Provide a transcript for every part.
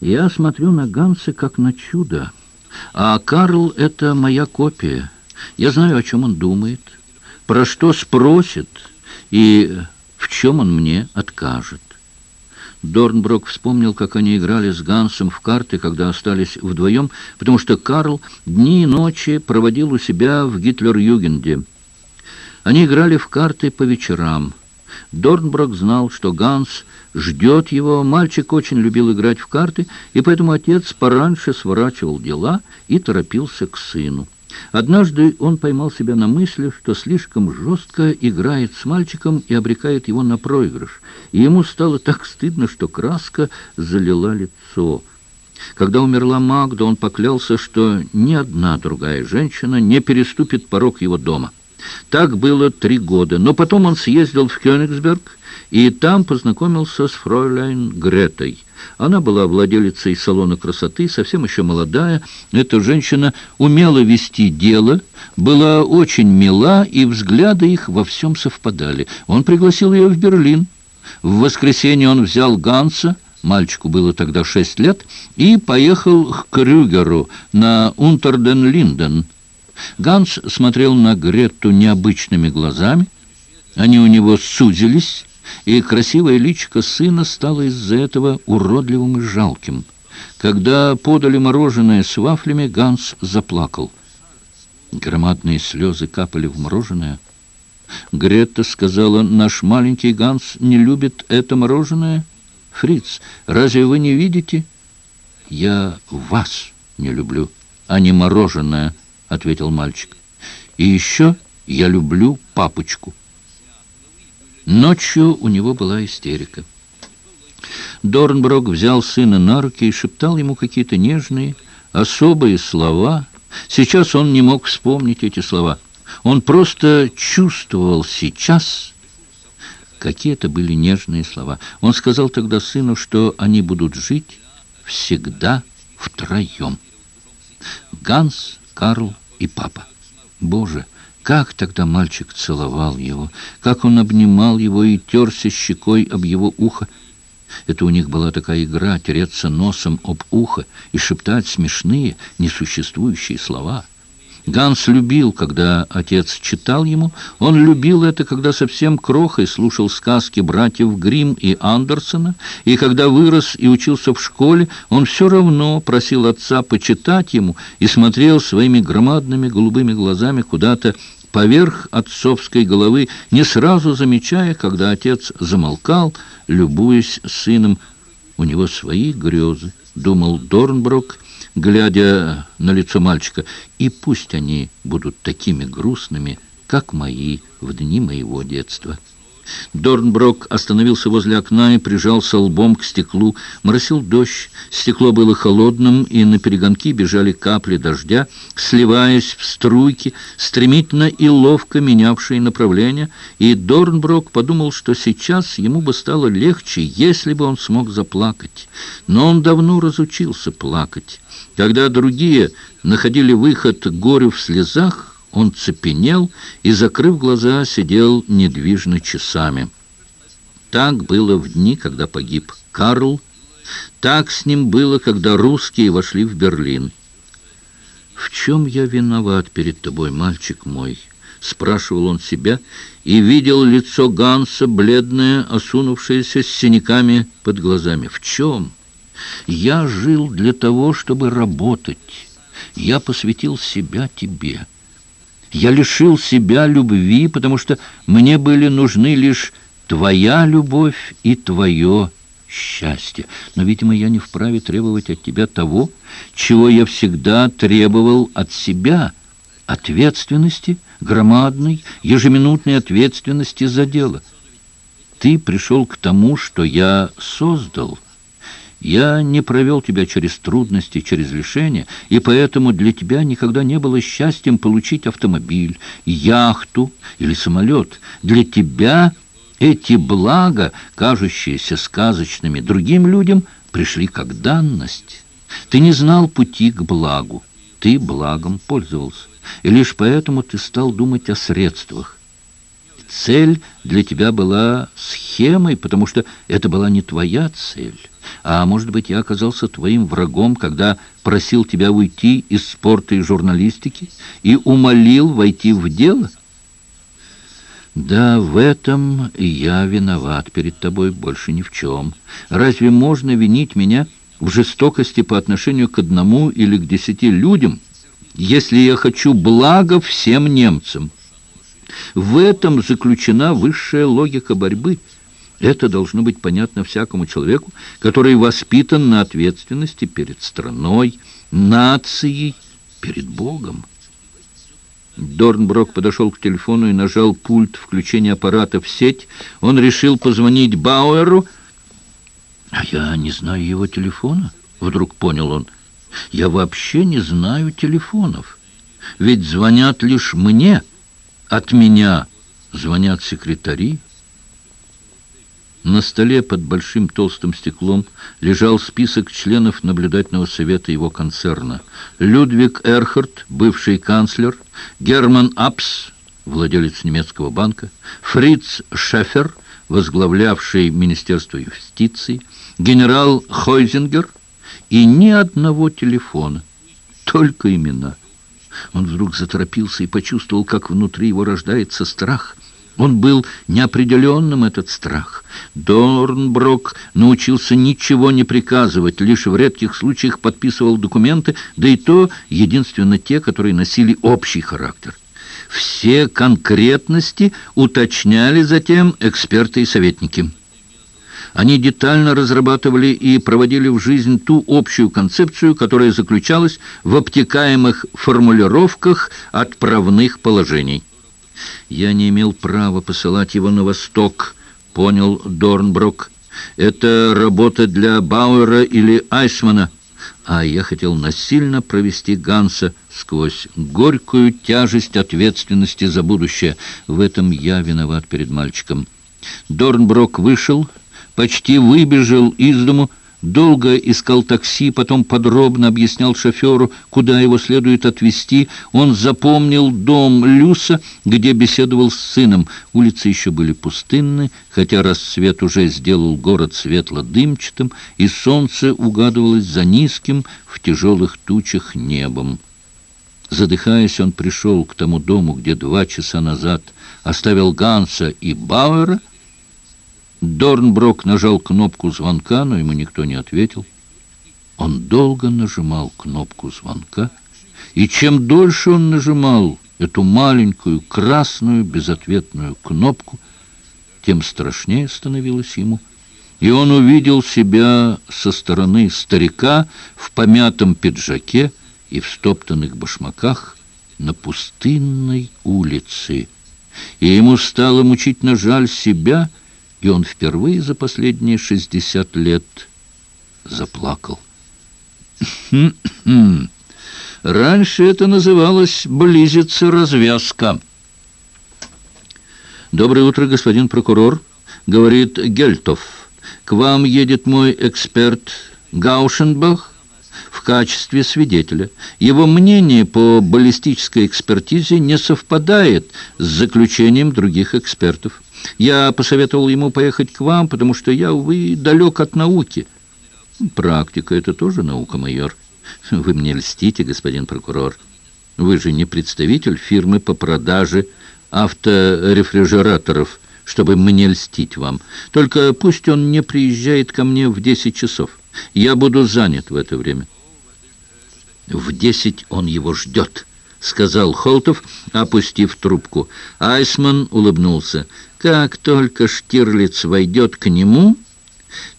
Я смотрю на Ганса как на чудо. А Карл — это моя копия. Я знаю, о чем он думает, про что спросит и в чем он мне откажет. Дорнброк вспомнил, как они играли с Гансом в карты, когда остались вдвоем, потому что Карл дни и ночи проводил у себя в Гитлер-Югенде. Они играли в карты по вечерам. Дорнброк знал, что Ганс ждет его. Мальчик очень любил играть в карты, и поэтому отец пораньше сворачивал дела и торопился к сыну. Однажды он поймал себя на мысли, что слишком жестко играет с мальчиком и обрекает его на проигрыш. И ему стало так стыдно, что краска залила лицо. Когда умерла Магда, он поклялся, что ни одна другая женщина не переступит порог его дома. Так было три года, но потом он съездил в Кёнигсберг и там познакомился с фройляйн Гретой. Она была владелицей салона красоты, совсем еще молодая. Эта женщина умела вести дело, была очень мила, и взгляды их во всем совпадали. Он пригласил ее в Берлин. В воскресенье он взял Ганса, мальчику было тогда шесть лет, и поехал к Крюгеру на Унтерден-Линден. Ганс смотрел на Гретту необычными глазами. Они у него сузились, и красивое личико сына стало из-за этого уродливым и жалким. Когда подали мороженое с вафлями, Ганс заплакал. Громадные слезы капали в мороженое. Гретта сказала, наш маленький Ганс не любит это мороженое. Фриц, разве вы не видите? Я вас не люблю, а не мороженое, ответил мальчик. И еще я люблю папочку. Ночью у него была истерика. Дорнброк взял сына на руки и шептал ему какие-то нежные, особые слова. Сейчас он не мог вспомнить эти слова. Он просто чувствовал сейчас, какие это были нежные слова. Он сказал тогда сыну, что они будут жить всегда втроем. Ганс, Карл и папа. Боже! Как тогда мальчик целовал его, как он обнимал его и терся щекой об его ухо. Это у них была такая игра — тереться носом об ухо и шептать смешные, несуществующие слова — Ганс любил, когда отец читал ему. Он любил это, когда совсем крохой слушал сказки братьев Грим и Андерсона. И когда вырос и учился в школе, он все равно просил отца почитать ему и смотрел своими громадными голубыми глазами куда-то поверх отцовской головы, не сразу замечая, когда отец замолкал, любуясь сыном. У него свои грезы, думал Дорнброк, глядя на лицо мальчика, и пусть они будут такими грустными, как мои в дни моего детства». Дорнброк остановился возле окна и прижался лбом к стеклу. Моросил дождь, стекло было холодным, и на перегонки бежали капли дождя, сливаясь в струйки, стремительно и ловко менявшие направление, и Дорнброк подумал, что сейчас ему бы стало легче, если бы он смог заплакать. Но он давно разучился плакать. Когда другие находили выход горю в слезах, он цепенел и, закрыв глаза, сидел недвижно часами. Так было в дни, когда погиб Карл. Так с ним было, когда русские вошли в Берлин. «В чем я виноват перед тобой, мальчик мой?» — спрашивал он себя, и видел лицо Ганса, бледное, осунувшееся, с синяками под глазами. «В чем? Я жил для того, чтобы работать. Я посвятил себя тебе». Я лишил себя любви, потому что мне были нужны лишь твоя любовь и твое счастье. Но, видимо, я не вправе требовать от тебя того, чего я всегда требовал от себя, ответственности, громадной, ежеминутной ответственности за дело. Ты пришел к тому, что я создал — я не провел тебя через трудности, через лишения, и поэтому для тебя никогда не было счастьем получить автомобиль, яхту или самолет. Для тебя эти блага, кажущиеся сказочными другим людям, пришли как данность. Ты не знал пути к благу, ты благом пользовался, и лишь поэтому ты стал думать о средствах. Цель для тебя была схемой, потому что это была не твоя цель. А может быть, я оказался твоим врагом, когда просил тебя уйти из спорта и журналистики и умолил войти в дело? Да, в этом я виноват перед тобой больше ни в чем. Разве можно винить меня в жестокости по отношению к одному или к десяти людям, если я хочу блага всем немцам? В этом заключена высшая логика борьбы. Это должно быть понятно всякому человеку, который воспитан на ответственности перед страной, нацией, перед Богом. Дорнброк подошел к телефону и нажал пульт включения аппарата в сеть. Он решил позвонить Бауэру. «А я не знаю его телефона», — вдруг понял он. «Я вообще не знаю телефонов. Ведь звонят лишь мне. От меня звонят секретари». На столе под большим толстым стеклом лежал список членов наблюдательного совета его концерна. Людвиг Эрхард, бывший канцлер, Герман Апс, владелец немецкого банка, Фриц Шефер, возглавлявший Министерство юстиции, генерал Хойзингер и ни одного телефона, только имена. Он вдруг заторопился и почувствовал, как внутри его рождается страх – он был неопределенным, этот страх. Дорнброк научился ничего не приказывать, лишь в редких случаях подписывал документы, да и то единственно те, которые носили общий характер. Все конкретности уточняли затем эксперты и советники. Они детально разрабатывали и проводили в жизнь ту общую концепцию, которая заключалась в обтекаемых формулировках отправных положений. Я не имел права посылать его на восток, понял Дорнброк. Это работа для Бауэра или Айсмана. А я хотел насильно провести Ганса сквозь горькую тяжесть ответственности за будущее. В этом я виноват перед мальчиком. Дорнброк вышел, почти выбежал из дому, Долго искал такси, потом подробно объяснял шоферу, куда его следует отвезти. Он запомнил дом Люса, где беседовал с сыном. Улицы еще были пустынны, хотя рассвет уже сделал город светло-дымчатым, и солнце угадывалось за низким в тяжелых тучах небом. Задыхаясь, он пришел к тому дому, где два часа назад оставил Ганса и Бауэра, Дорнброк нажал кнопку звонка, но ему никто не ответил. Он долго нажимал кнопку звонка, и чем дольше он нажимал эту маленькую красную безответную кнопку, тем страшнее становилось ему. И он увидел себя со стороны старика в помятом пиджаке и в стоптанных башмаках на пустынной улице. И ему стало мучительно жаль себя и он впервые за последние 60 лет заплакал. Раньше это называлось «близится развязка». «Доброе утро, господин прокурор», — говорит Гельтов. «К вам едет мой эксперт Гаушенбах в качестве свидетеля. Его мнение по баллистической экспертизе не совпадает с заключением других экспертов». Я посоветовал ему поехать к вам, потому что я, увы, далек от науки. Практика — это тоже наука, майор. Вы мне льстите, господин прокурор. Вы же не представитель фирмы по продаже авторефрижераторов, чтобы мне льстить вам. Только пусть он не приезжает ко мне в 10 часов. Я буду занят в это время. В 10 он его ждет. — сказал Холтов, опустив трубку. Айсман улыбнулся. «Как только Штирлиц войдет к нему,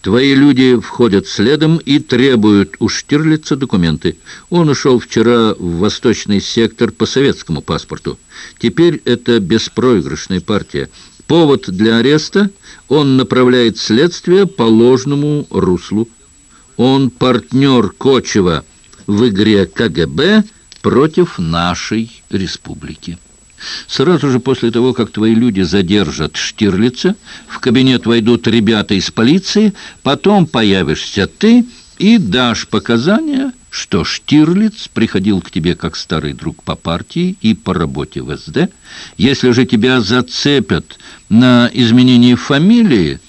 твои люди входят следом и требуют у Штирлица документы. Он ушел вчера в восточный сектор по советскому паспорту. Теперь это беспроигрышная партия. Повод для ареста — он направляет следствие по ложному руслу. Он партнер Кочева в игре КГБ — против нашей республики. Сразу же после того, как твои люди задержат Штирлица, в кабинет войдут ребята из полиции, потом появишься ты и дашь показания, что Штирлиц приходил к тебе как старый друг по партии и по работе в СД. Если же тебя зацепят на изменении фамилии,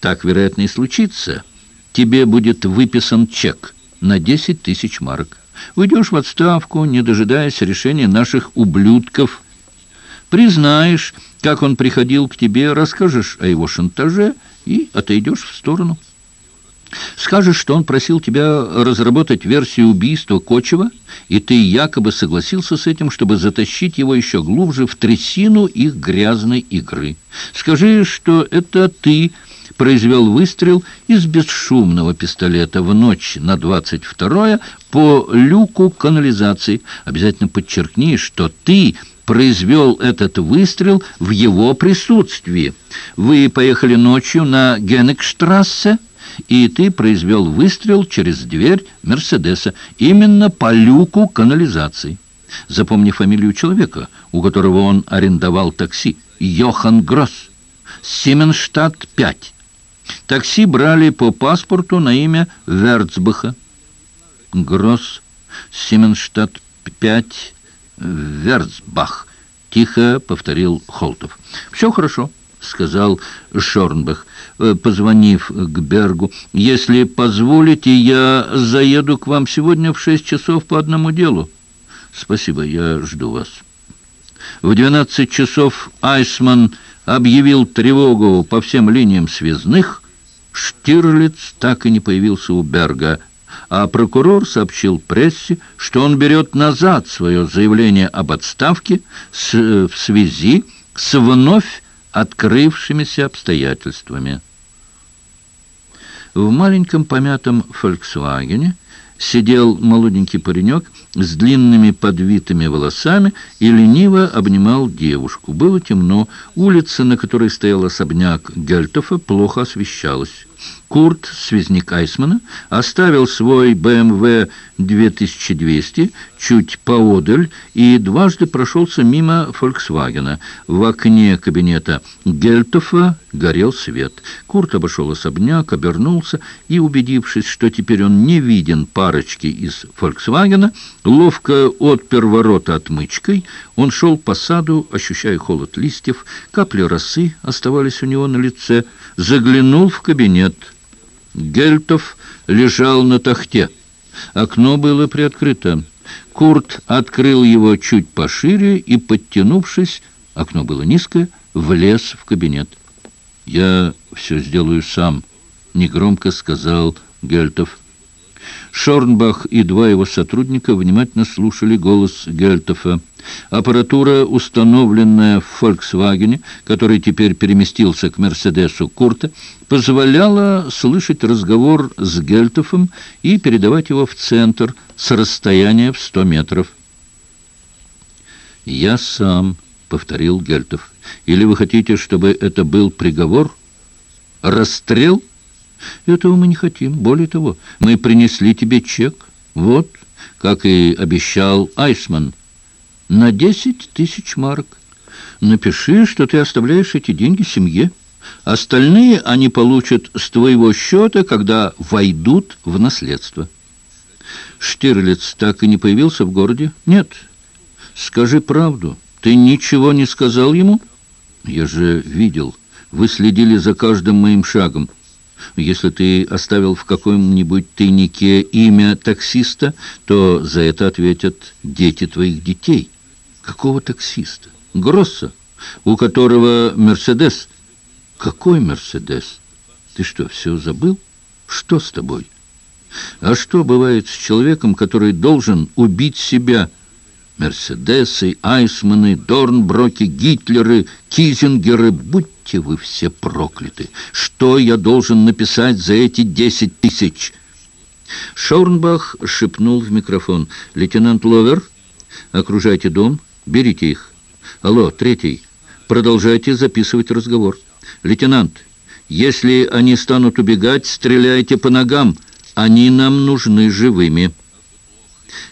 так, вероятно, и случится – тебе будет выписан чек на 10 тысяч марок. Уйдешь в отставку, не дожидаясь решения наших ублюдков. Признаешь, как он приходил к тебе, расскажешь о его шантаже и отойдешь в сторону. Скажешь, что он просил тебя разработать версию убийства Кочева, и ты якобы согласился с этим, чтобы затащить его еще глубже в трясину их грязной игры. Скажи, что это ты произвел выстрел из бесшумного пистолета в ночь на 22 по люку канализации. Обязательно подчеркни, что ты произвел этот выстрел в его присутствии. Вы поехали ночью на Генекштрассе, и ты произвел выстрел через дверь Мерседеса, именно по люку канализации. Запомни фамилию человека, у которого он арендовал такси. Йохан Гросс. Сименштадт 5. Такси брали по паспорту на имя Верцбаха. Гросс, Сименштадт 5, Верцбах. Тихо повторил Холтов. Все хорошо сказал Шорнбах, э, позвонив к Бергу. «Если позволите, я заеду к вам сегодня в шесть часов по одному делу». «Спасибо, я жду вас». В двенадцать часов Айсман объявил тревогу по всем линиям связных. Штирлиц так и не появился у Берга, а прокурор сообщил прессе, что он берет назад свое заявление об отставке с, э, в связи с вновь открывшимися обстоятельствами. В маленьком помятом «Фольксвагене» сидел молоденький паренек с длинными подвитыми волосами и лениво обнимал девушку. Было темно, улица, на которой стоял особняк Гельтофа, плохо освещалась. Курт, связник Айсмана, оставил свой БМВ 2200 чуть поодаль и дважды прошелся мимо «Фольксвагена». В окне кабинета Гельтофа горел свет. Курт обошел особняк, обернулся и, убедившись, что теперь он не виден парочки из «Фольксвагена», ловко отпер ворота отмычкой. Он шел по саду, ощущая холод листьев, капли росы оставались у него на лице, заглянул в кабинет – Гельтов лежал на тахте. Окно было приоткрыто. Курт открыл его чуть пошире и, подтянувшись, окно было низкое, влез в кабинет. «Я все сделаю сам», — негромко сказал Гельтов. Шорнбах и два его сотрудника внимательно слушали голос Гельтофа. Аппаратура, установленная в «Фольксвагене», который теперь переместился к «Мерседесу» Курта, позволяла слышать разговор с Гельтофом и передавать его в центр с расстояния в сто метров. «Я сам», — повторил Гельтов. «Или вы хотите, чтобы это был приговор? Расстрел?» «Этого мы не хотим. Более того, мы принесли тебе чек. Вот, как и обещал Айсман» на десять тысяч марок. Напиши, что ты оставляешь эти деньги семье. Остальные они получат с твоего счета, когда войдут в наследство. Штирлиц так и не появился в городе? Нет. Скажи правду. Ты ничего не сказал ему? Я же видел. Вы следили за каждым моим шагом. Если ты оставил в каком-нибудь тайнике имя таксиста, то за это ответят дети твоих детей. Какого таксиста? Гросса, у которого Мерседес. Какой Мерседес? Ты что, все забыл? Что с тобой? А что бывает с человеком, который должен убить себя? Мерседесы, Айсманы, Дорнброки, Гитлеры, Кизингеры, будьте вы все прокляты. Что я должен написать за эти десять тысяч? Шорнбах шепнул в микрофон. Лейтенант Ловер, окружайте дом, Берите их. Алло, третий. Продолжайте записывать разговор. Лейтенант, если они станут убегать, стреляйте по ногам. Они нам нужны живыми.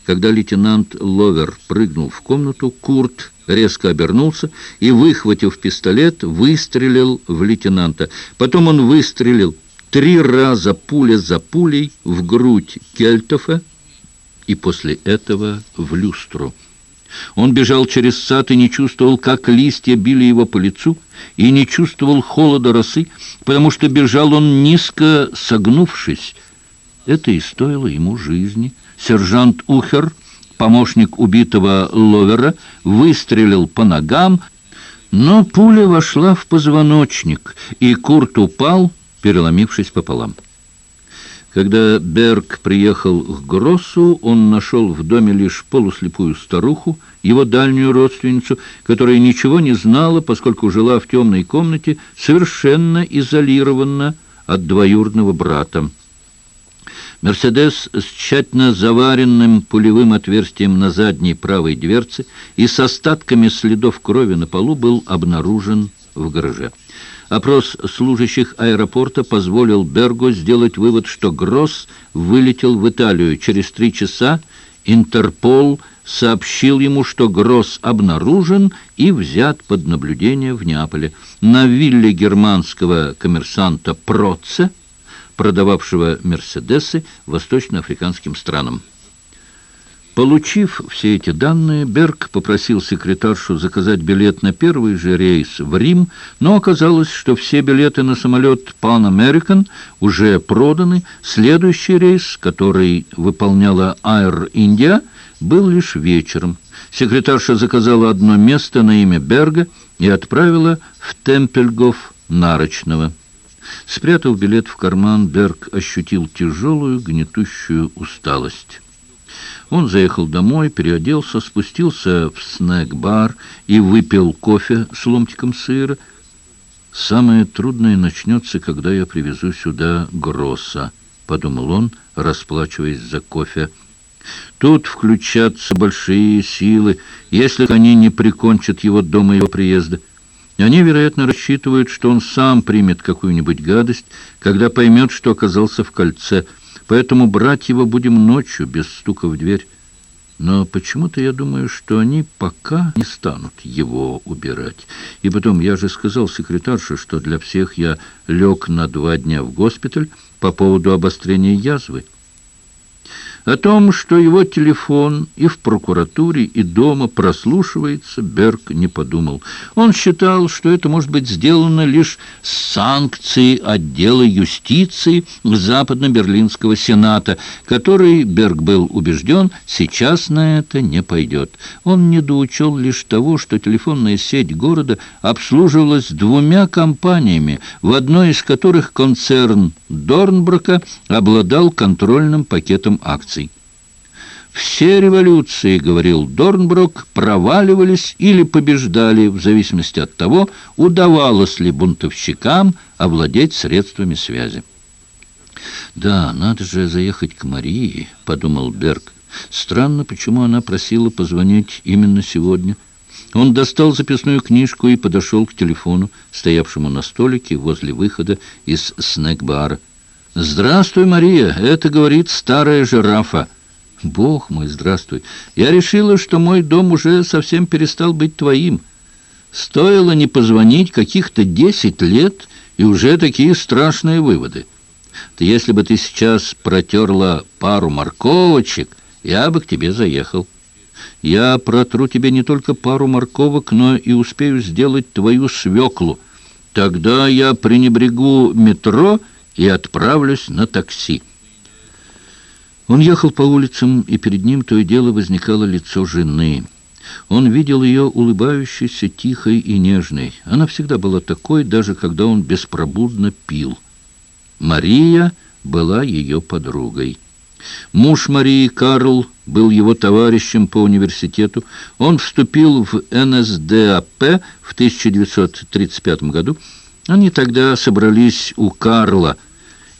Когда лейтенант Ловер прыгнул в комнату, Курт резко обернулся и, выхватив пистолет, выстрелил в лейтенанта. Потом он выстрелил три раза пуля за пулей в грудь Кельтофа и после этого в люстру. Он бежал через сад и не чувствовал, как листья били его по лицу, и не чувствовал холода росы, потому что бежал он низко согнувшись. Это и стоило ему жизни. Сержант Ухер, помощник убитого Ловера, выстрелил по ногам, но пуля вошла в позвоночник, и Курт упал, переломившись пополам. Когда Берг приехал к Гроссу, он нашел в доме лишь полуслепую старуху, его дальнюю родственницу, которая ничего не знала, поскольку жила в темной комнате, совершенно изолированно от двоюродного брата. Мерседес с тщательно заваренным пулевым отверстием на задней правой дверце и с остатками следов крови на полу был обнаружен в гараже. Опрос служащих аэропорта позволил Берго сделать вывод, что Гросс вылетел в Италию. Через три часа Интерпол сообщил ему, что Гросс обнаружен и взят под наблюдение в Неаполе. На вилле германского коммерсанта Проце, продававшего «Мерседесы» восточноафриканским странам. Получив все эти данные, Берг попросил секретаршу заказать билет на первый же рейс в Рим, но оказалось, что все билеты на самолет Pan American уже проданы. Следующий рейс, который выполняла Air India, был лишь вечером. Секретарша заказала одно место на имя Берга и отправила в Темпельгоф Нарочного. Спрятав билет в карман, Берг ощутил тяжелую гнетущую усталость. Он заехал домой, переоделся, спустился в снэк-бар и выпил кофе с ломтиком сыра. «Самое трудное начнется, когда я привезу сюда Гросса», — подумал он, расплачиваясь за кофе. «Тут включатся большие силы, если они не прикончат его до моего приезда». Они, вероятно, рассчитывают, что он сам примет какую-нибудь гадость, когда поймет, что оказался в кольце — Поэтому брать его будем ночью, без стука в дверь. Но почему-то я думаю, что они пока не станут его убирать. И потом, я же сказал секретарше, что для всех я лег на два дня в госпиталь по поводу обострения язвы. О том, что его телефон и в прокуратуре, и дома прослушивается, Берг не подумал. Он считал, что это может быть сделано лишь с санкцией отдела юстиции Западно-Берлинского сената, который, Берг был убежден, сейчас на это не пойдет. Он недоучел лишь того, что телефонная сеть города обслуживалась двумя компаниями, в одной из которых концерн Дорнброка обладал контрольным пакетом акций. Все революции, говорил Дорнброк, проваливались или побеждали в зависимости от того, удавалось ли бунтовщикам овладеть средствами связи. «Да, надо же заехать к Марии», — подумал Берг. «Странно, почему она просила позвонить именно сегодня». Он достал записную книжку и подошел к телефону, стоявшему на столике возле выхода из снэк-бара. «Здравствуй, Мария!» — это говорит старая жирафа. «Бог мой, здравствуй! Я решила, что мой дом уже совсем перестал быть твоим. Стоило не позвонить каких-то десять лет, и уже такие страшные выводы. Ты, если бы ты сейчас протерла пару морковочек, я бы к тебе заехал». Я протру тебе не только пару морковок, но и успею сделать твою свеклу. Тогда я пренебрегу метро и отправлюсь на такси». Он ехал по улицам, и перед ним то и дело возникало лицо жены. Он видел ее улыбающейся, тихой и нежной. Она всегда была такой, даже когда он беспробудно пил. Мария была ее подругой. Муж Марии Карл был его товарищем по университету. Он вступил в НСДАП в 1935 году. Они тогда собрались у Карла.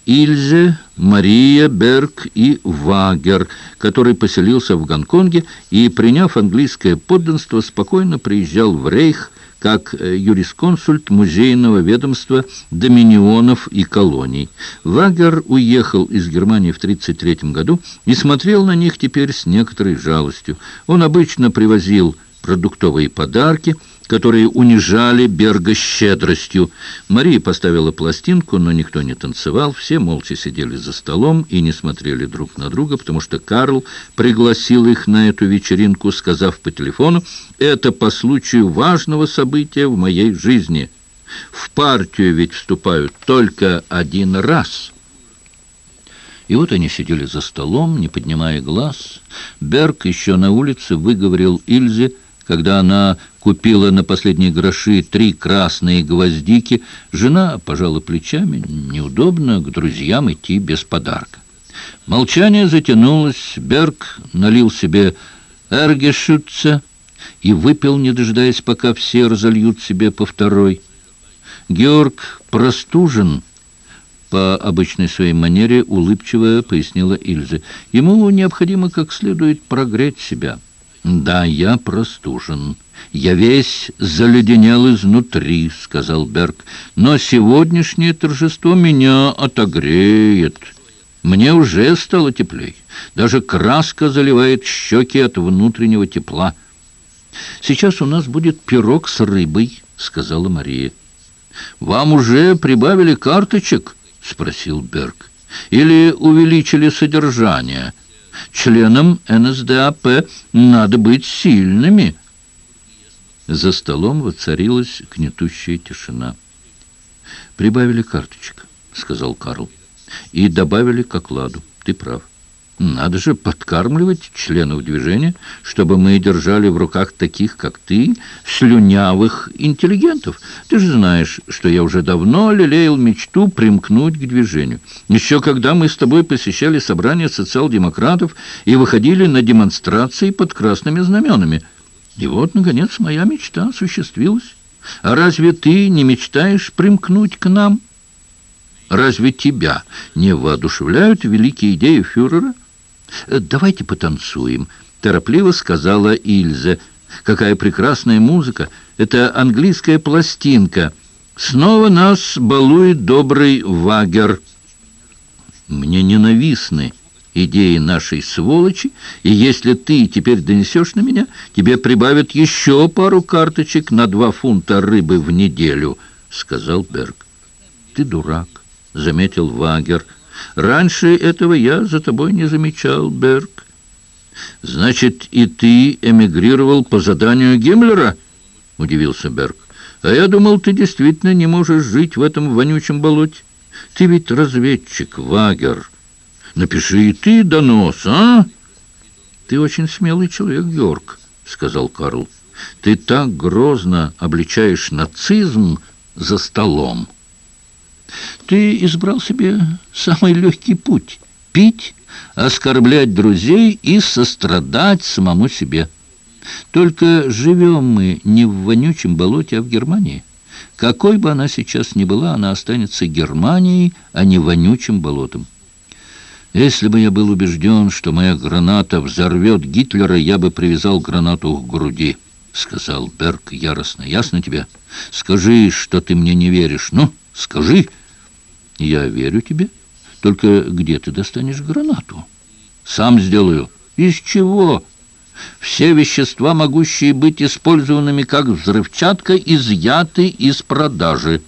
Ильзе, Мария, Берг и Вагер, который поселился в Гонконге и, приняв английское подданство, спокойно приезжал в Рейх как э, юрисконсульт музейного ведомства доминионов и колоний. Вагер уехал из Германии в 1933 году и смотрел на них теперь с некоторой жалостью. Он обычно привозил продуктовые подарки, которые унижали Берга щедростью. Мария поставила пластинку, но никто не танцевал, все молча сидели за столом и не смотрели друг на друга, потому что Карл пригласил их на эту вечеринку, сказав по телефону, «Это по случаю важного события в моей жизни. В партию ведь вступают только один раз». И вот они сидели за столом, не поднимая глаз. Берг еще на улице выговорил Ильзе, когда она купила на последние гроши три красные гвоздики, жена пожала плечами, неудобно к друзьям идти без подарка. Молчание затянулось, Берг налил себе эргешутца и выпил, не дожидаясь, пока все разольют себе по второй. Георг простужен, по обычной своей манере улыбчиво пояснила Ильза. Ему необходимо как следует прогреть себя. «Да, я простужен. Я весь заледенел изнутри», — сказал Берг. «Но сегодняшнее торжество меня отогреет. Мне уже стало теплей. Даже краска заливает щеки от внутреннего тепла». «Сейчас у нас будет пирог с рыбой», — сказала Мария. «Вам уже прибавили карточек?» — спросил Берг. «Или увеличили содержание?» Членам НСДАП надо быть сильными. За столом воцарилась гнетущая тишина. «Прибавили карточек», — сказал Карл, — «и добавили к окладу. Ты прав. Надо же подкармливать членов движения, чтобы мы держали в руках таких, как ты, слюнявых интеллигентов. Ты же знаешь, что я уже давно лелеял мечту примкнуть к движению. Еще когда мы с тобой посещали собрание социал-демократов и выходили на демонстрации под красными знаменами. И вот, наконец, моя мечта осуществилась. А разве ты не мечтаешь примкнуть к нам? Разве тебя не воодушевляют великие идеи фюрера? Э, «Давайте потанцуем», — торопливо сказала Ильза. «Какая прекрасная музыка! Это английская пластинка. Снова нас балует добрый Вагер». «Мне ненавистны идеи нашей сволочи, и если ты теперь донесешь на меня, тебе прибавят еще пару карточек на два фунта рыбы в неделю», — сказал Берг. «Ты дурак», — заметил Вагер, — Раньше этого я за тобой не замечал, Берг. Значит, и ты эмигрировал по заданию Гиммлера? Удивился Берг. А я думал, ты действительно не можешь жить в этом вонючем болоте. Ты ведь разведчик, Вагер. Напиши и ты донос, а? Ты очень смелый человек, Георг, сказал Карл. Ты так грозно обличаешь нацизм за столом. Ты избрал себе самый легкий путь — пить, оскорблять друзей и сострадать самому себе. Только живем мы не в вонючем болоте, а в Германии. Какой бы она сейчас ни была, она останется Германией, а не вонючим болотом. Если бы я был убежден, что моя граната взорвет Гитлера, я бы привязал гранату к груди, — сказал Берг яростно. Ясно тебе? Скажи, что ты мне не веришь. Ну, скажи. Я верю тебе. Только где ты достанешь гранату? Сам сделаю. Из чего? Все вещества, могущие быть использованными как взрывчатка, изъяты из продажи.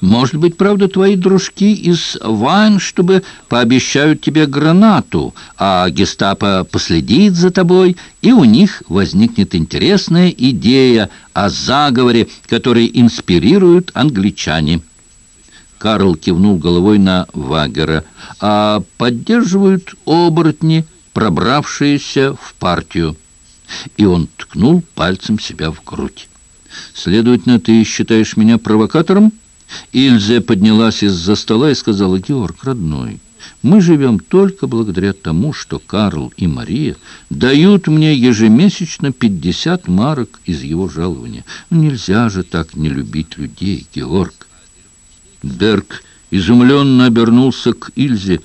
Может быть, правда, твои дружки из Вайн, чтобы пообещают тебе гранату, а гестапо последит за тобой, и у них возникнет интересная идея о заговоре, который инспирируют англичане. Карл кивнул головой на Вагера. «А поддерживают оборотни, пробравшиеся в партию». И он ткнул пальцем себя в грудь. «Следовательно, ты считаешь меня провокатором?» Ильзе поднялась из-за стола и сказала, «Георг, родной, мы живем только благодаря тому, что Карл и Мария дают мне ежемесячно 50 марок из его жалования. Нельзя же так не любить людей, Георг». Берг изумленно обернулся к Ильзе.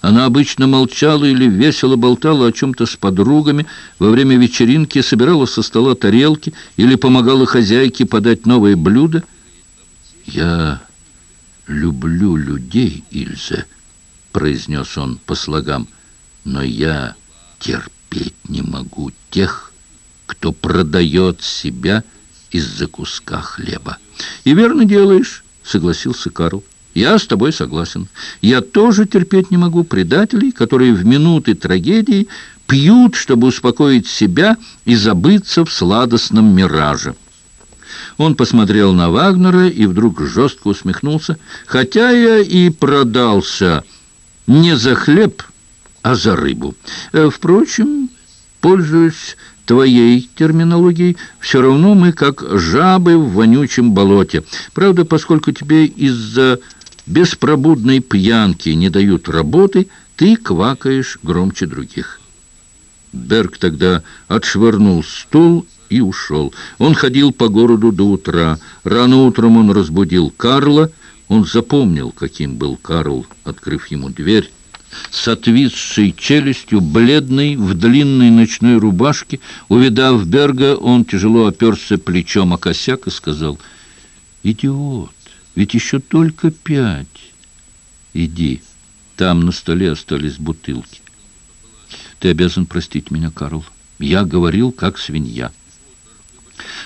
Она обычно молчала или весело болтала о чем-то с подругами, во время вечеринки собирала со стола тарелки или помогала хозяйке подать новые блюда. «Я люблю людей, Ильзе», — произнес он по слогам, «но я терпеть не могу тех, кто продает себя из-за куска хлеба. «И верно делаешь», — согласился Карл. «Я с тобой согласен. Я тоже терпеть не могу предателей, которые в минуты трагедии пьют, чтобы успокоить себя и забыться в сладостном мираже». Он посмотрел на Вагнера и вдруг жестко усмехнулся. «Хотя я и продался не за хлеб, а за рыбу. Э, впрочем, пользуясь твоей терминологией, все равно мы как жабы в вонючем болоте. Правда, поскольку тебе из-за беспробудной пьянки не дают работы, ты квакаешь громче других». Берг тогда отшвырнул стул и ушел. Он ходил по городу до утра. Рано утром он разбудил Карла. Он запомнил, каким был Карл, открыв ему дверь. С отвисшей челюстью, бледный, в длинной ночной рубашке, увидав Берга, он тяжело оперся плечом о косяк и сказал, «Идиот, ведь еще только пять. Иди, там на столе остались бутылки. Ты обязан простить меня, Карл. Я говорил, как свинья».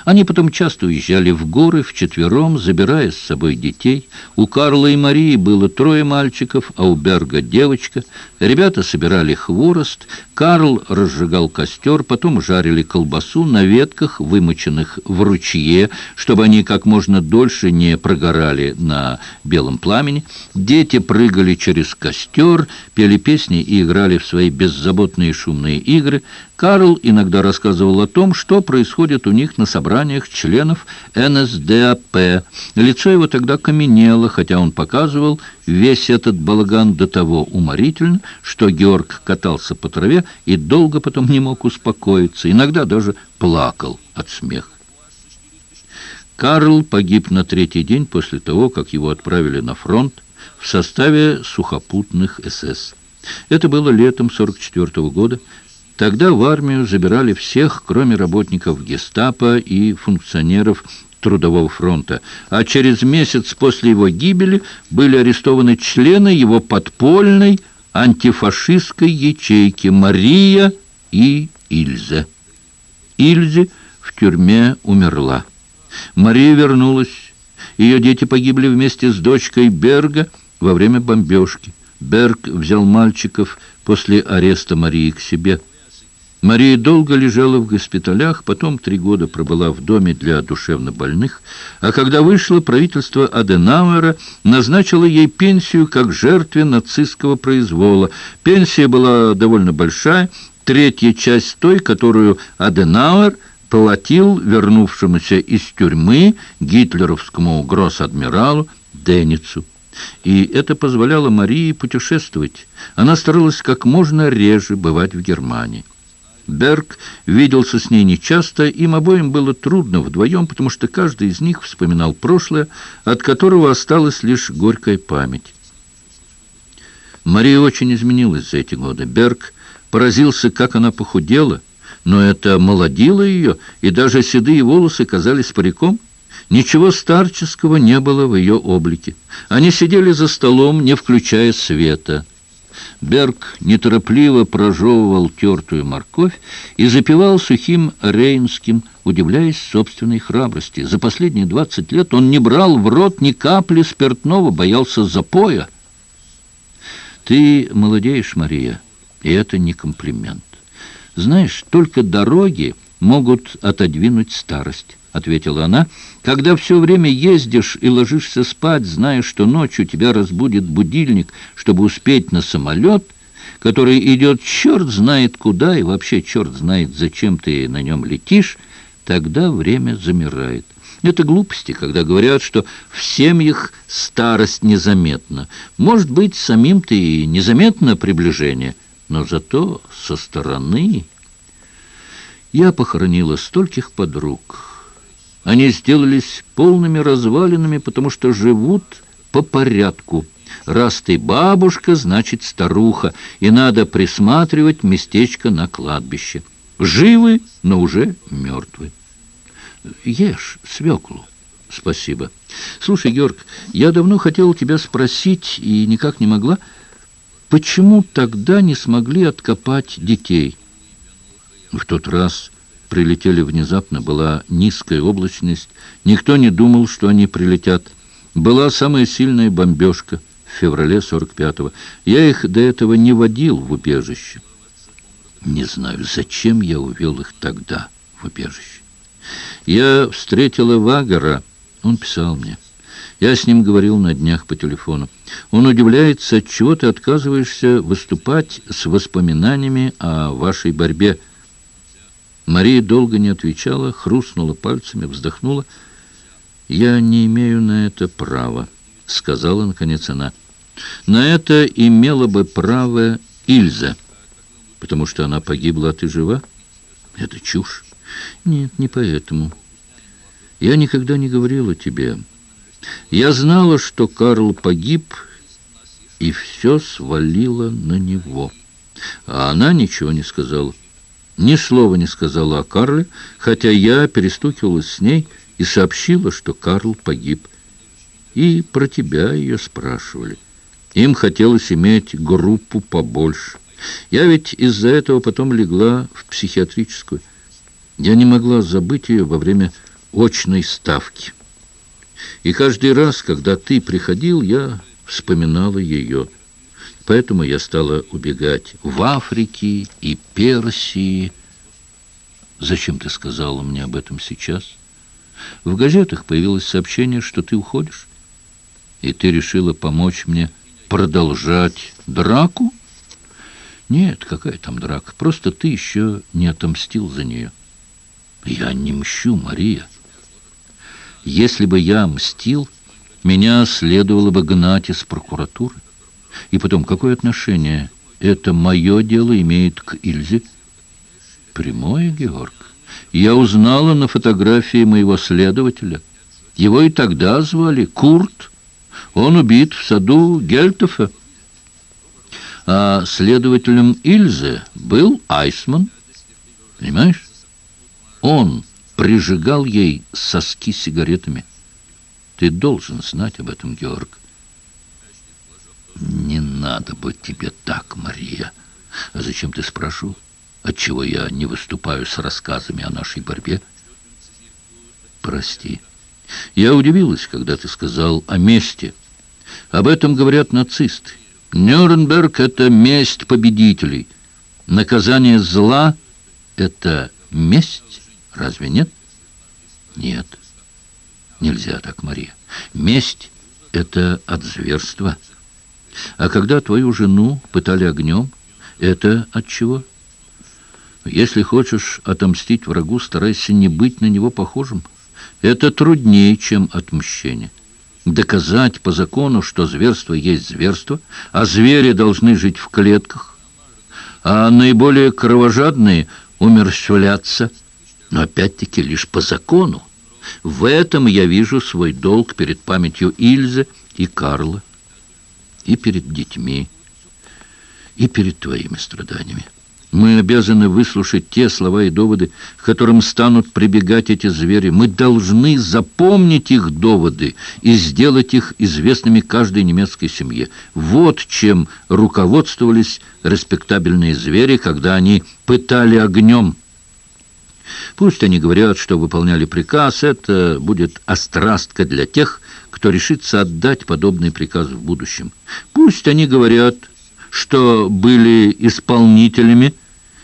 Они потом часто уезжали в горы вчетвером, забирая с собой детей. У Карла и Марии было трое мальчиков, а у Берга девочка. Ребята собирали хворост, Карл разжигал костер, потом жарили колбасу на ветках, вымоченных в ручье, чтобы они как можно дольше не прогорали на белом пламени. Дети прыгали через костер, пели песни и играли в свои беззаботные шумные игры. Карл иногда рассказывал о том, что происходит у них на собраниях членов НСДАП. Лицо его тогда каменело, хотя он показывал весь этот балаган до того уморительно, что Георг катался по траве и долго потом не мог успокоиться, иногда даже плакал от смеха. Карл погиб на третий день после того, как его отправили на фронт в составе сухопутных СС. Это было летом 44 -го года, Тогда в армию забирали всех, кроме работников гестапо и функционеров Трудового фронта, а через месяц после его гибели были арестованы члены его подпольной антифашистской ячейки Мария и Ильза. Ильзе в тюрьме умерла. Мария вернулась. Ее дети погибли вместе с дочкой Берга во время бомбежки. Берг взял мальчиков после ареста Марии к себе. Мария долго лежала в госпиталях, потом три года пробыла в доме для душевнобольных, а когда вышло, правительство Аденауэра назначило ей пенсию как жертве нацистского произвола. Пенсия была довольно большая, третья часть той, которую Аденауэр платил вернувшемуся из тюрьмы гитлеровскому гросс-адмиралу Деницу. И это позволяло Марии путешествовать. Она старалась как можно реже бывать в Германии. Берг виделся с ней нечасто, им обоим было трудно вдвоем, потому что каждый из них вспоминал прошлое, от которого осталась лишь горькая память. Мария очень изменилась за эти годы. Берг поразился, как она похудела, но это молодило ее, и даже седые волосы казались париком. Ничего старческого не было в ее облике. Они сидели за столом, не включая света. Берг неторопливо прожевывал тертую морковь и запивал сухим рейнским, удивляясь собственной храбрости. За последние двадцать лет он не брал в рот ни капли спиртного, боялся запоя. «Ты молодеешь, Мария, и это не комплимент. Знаешь, только дороги могут отодвинуть старость» ответила она, — «когда все время ездишь и ложишься спать, зная, что ночью тебя разбудит будильник, чтобы успеть на самолет, который идет черт знает куда и вообще черт знает, зачем ты на нем летишь, тогда время замирает». Это глупости, когда говорят, что в семьях старость незаметна. Может быть, самим ты и незаметно приближение, но зато со стороны... Я похоронила стольких подруг... Они сделались полными развалинами, потому что живут по порядку. Раз ты бабушка, значит старуха, и надо присматривать местечко на кладбище. Живы, но уже мертвы. Ешь свеклу. Спасибо. Слушай, Георг, я давно хотел тебя спросить и никак не могла, почему тогда не смогли откопать детей? В тот раз прилетели внезапно, была низкая облачность, никто не думал, что они прилетят. Была самая сильная бомбежка в феврале 45-го. Я их до этого не водил в убежище. Не знаю, зачем я увел их тогда в убежище. Я встретила Вагера, он писал мне. Я с ним говорил на днях по телефону. Он удивляется, чего ты отказываешься выступать с воспоминаниями о вашей борьбе. Мария долго не отвечала, хрустнула пальцами, вздохнула. «Я не имею на это права», — сказала, наконец, она. «На это имела бы право Ильза, потому что она погибла, а ты жива? Это чушь. Нет, не поэтому. Я никогда не говорила тебе...» Я знала, что Карл погиб, и все свалило на него. А она ничего не сказала. Ни слова не сказала о Карле, хотя я перестукивалась с ней и сообщила, что Карл погиб. И про тебя ее спрашивали. Им хотелось иметь группу побольше. Я ведь из-за этого потом легла в психиатрическую. Я не могла забыть ее во время очной ставки. И каждый раз, когда ты приходил, я вспоминала ее. Поэтому я стала убегать в Африке и Персии. Зачем ты сказала мне об этом сейчас? В газетах появилось сообщение, что ты уходишь. И ты решила помочь мне продолжать драку? Нет, какая там драка? Просто ты еще не отомстил за нее. Я не мщу, Мария. Если бы я мстил, меня следовало бы гнать из прокуратуры. И потом, какое отношение это мое дело имеет к Ильзе? Прямое, Георг. Я узнала на фотографии моего следователя. Его и тогда звали Курт. Он убит в саду Гельтофа. А следователем Ильзе был Айсман. Понимаешь? Он прижигал ей соски сигаретами. Ты должен знать об этом, Георг. Не надо быть тебе так, Мария. А зачем ты спрашивал? Отчего я не выступаю с рассказами о нашей борьбе? Прости. Я удивилась, когда ты сказал о мести. Об этом говорят нацисты. Нюрнберг — это месть победителей. Наказание зла — это месть. Разве нет? Нет. Нельзя так, Мария. Месть — это от зверства. А когда твою жену пытали огнем, это от чего? Если хочешь отомстить врагу, старайся не быть на него похожим. Это труднее, чем отмщение. Доказать по закону, что зверство есть зверство, а звери должны жить в клетках, а наиболее кровожадные умерщвляться – но опять-таки лишь по закону. В этом я вижу свой долг перед памятью Ильзы и Карла, и перед детьми, и перед твоими страданиями. Мы обязаны выслушать те слова и доводы, к которым станут прибегать эти звери. Мы должны запомнить их доводы и сделать их известными каждой немецкой семье. Вот чем руководствовались респектабельные звери, когда они пытали огнем Пусть они говорят, что выполняли приказ, это будет острастка для тех, кто решится отдать подобный приказ в будущем. Пусть они говорят, что были исполнителями,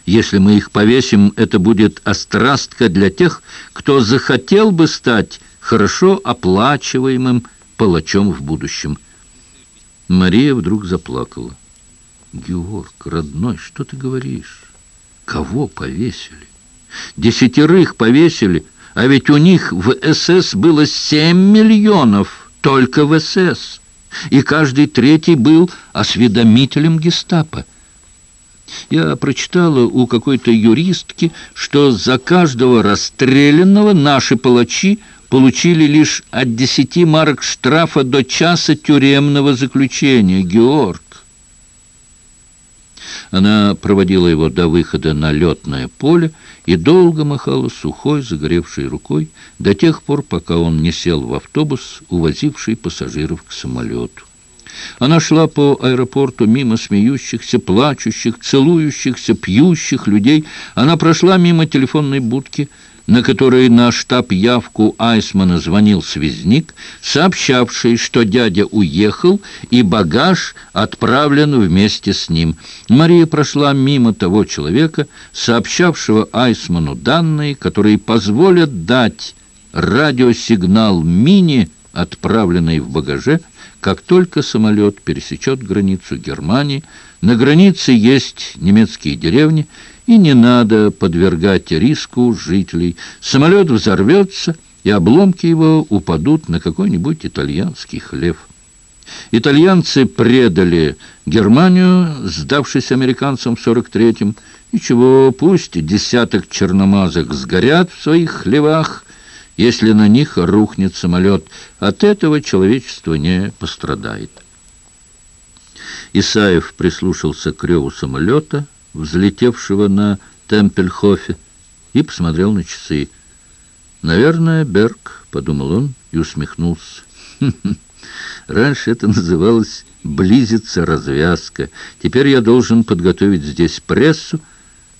если мы их повесим, это будет острастка для тех, кто захотел бы стать хорошо оплачиваемым палачом в будущем. Мария вдруг заплакала. «Георг, родной, что ты говоришь? Кого повесили?» Десятерых повесили, а ведь у них в СС было семь миллионов, только в СС. И каждый третий был осведомителем гестапо. Я прочитала у какой-то юристки, что за каждого расстрелянного наши палачи получили лишь от десяти марок штрафа до часа тюремного заключения. Георг. Она проводила его до выхода на летное поле и долго махала сухой, загоревшей рукой до тех пор, пока он не сел в автобус, увозивший пассажиров к самолету. Она шла по аэропорту мимо смеющихся, плачущих, целующихся, пьющих людей. Она прошла мимо телефонной будки, на которой на штаб явку Айсмана звонил связник, сообщавший, что дядя уехал и багаж отправлен вместе с ним. Мария прошла мимо того человека, сообщавшего Айсману данные, которые позволят дать радиосигнал мини, отправленный в багаже, как только самолет пересечет границу Германии, на границе есть немецкие деревни, и не надо подвергать риску жителей. Самолет взорвется, и обломки его упадут на какой-нибудь итальянский хлев. Итальянцы предали Германию, сдавшись американцам в 43-м. Ничего, пусть десяток черномазок сгорят в своих хлевах, если на них рухнет самолет. От этого человечество не пострадает. Исаев прислушался к реву самолета, взлетевшего на Темпельхофе, и посмотрел на часы. «Наверное, Берг», — подумал он и усмехнулся. Раньше это называлось «близится развязка». Теперь я должен подготовить здесь прессу,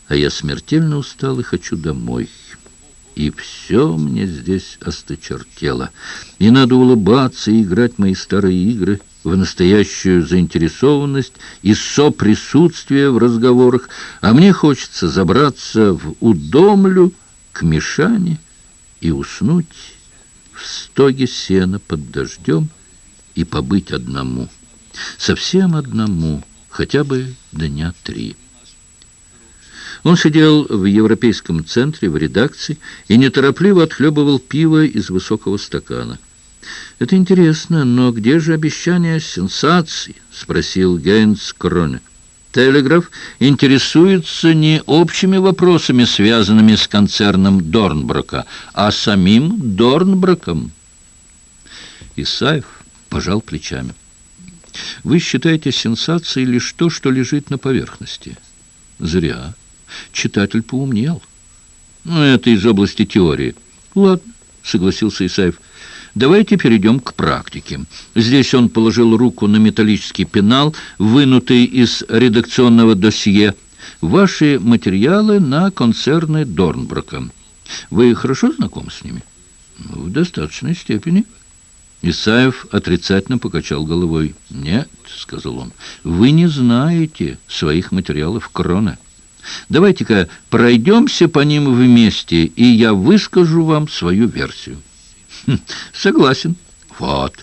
а я смертельно устал и хочу домой» и все мне здесь осточертело. И надо улыбаться и играть мои старые игры в настоящую заинтересованность и соприсутствие в разговорах, а мне хочется забраться в удомлю к Мишане и уснуть в стоге сена под дождем и побыть одному, совсем одному, хотя бы дня три. Он сидел в Европейском центре, в редакции, и неторопливо отхлебывал пиво из высокого стакана. «Это интересно, но где же обещание сенсации?» — спросил Гейнс Кроне. «Телеграф интересуется не общими вопросами, связанными с концерном Дорнброка, а самим Дорнброком». Исаев пожал плечами. «Вы считаете сенсацией лишь то, что лежит на поверхности?» «Зря». Читатель поумнел. Ну, это из области теории. Ладно, согласился Исаев. Давайте перейдем к практике. Здесь он положил руку на металлический пенал, вынутый из редакционного досье. Ваши материалы на концерны Дорнброка. Вы хорошо знакомы с ними? В достаточной степени. Исаев отрицательно покачал головой. «Нет», — сказал он, — «вы не знаете своих материалов Крона». Давайте-ка пройдемся по ним вместе, и я выскажу вам свою версию. Хм, согласен. Вот.